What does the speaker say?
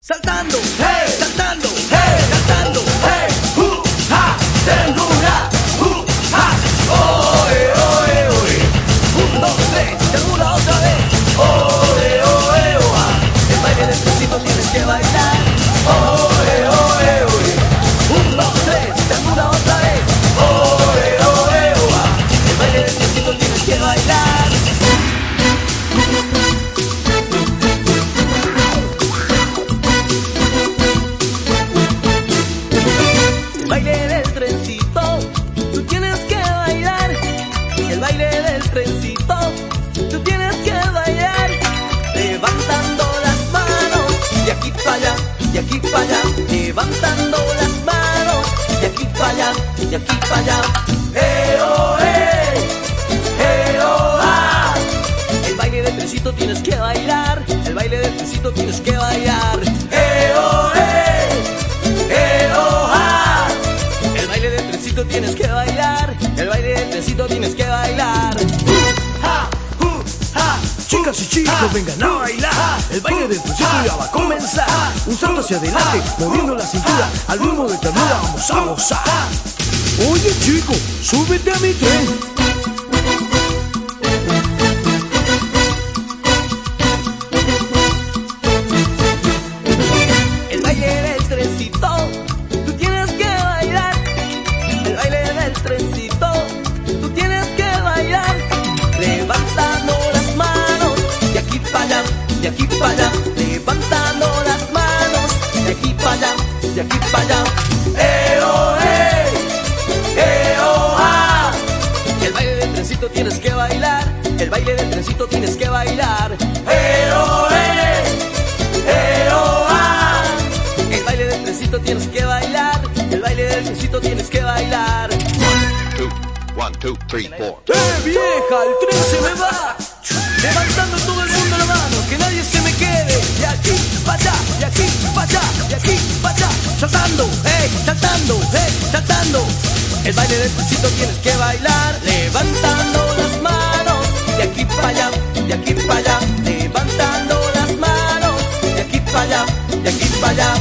Saltando, hey, saltando, hey, saltando, hey, uh, ha, ternura, uh, ha, oe, oe, oe. Un, dos, tres, ternura otra vez, El baile del trencito, tú tienes que bailar. Levantando las manos, de aquí para allá, de aquí para allá. Levantando las manos, de aquí para allá, de aquí para allá. ¡Eh, oh, eh! ¡Eh, oh, ah! El baile del trencito tienes que bailar. El baile del trencito tienes que bailar. ¡Eh, oh, eh! El baile del trencito tienes que bailar. El baile del trencito tienes que Chicas y chicos, vengan a bailar. El baile del trencito ya va a comenzar. Un salto hacia adelante, moviendo la cintura. Al ritmo de ternura vamos a gozar. Oye chico, súbete a mi tren. El baile del trencito, tú tienes que allá, de aquí para allá. Levantando las manos, de aquí para allá, de aquí para allá. ¡Eh, oh, eh! ¡Eh, oh, ah! El baile del trencito tienes que bailar. El baile del trencito tienes que bailar. ¡Eh, oh, eh! ¡Eh, oh, ah! El baile del trencito tienes que bailar. El baile del trencito tienes que bailar. two, one, two, three, four. ¡Eh, vieja! ¡El tren se me va! Levantando todo El baile del trencito tienes que bailar. Levantando las manos, de aquí para allá, de aquí para allá. Levantando las manos, de aquí para allá, de aquí para allá.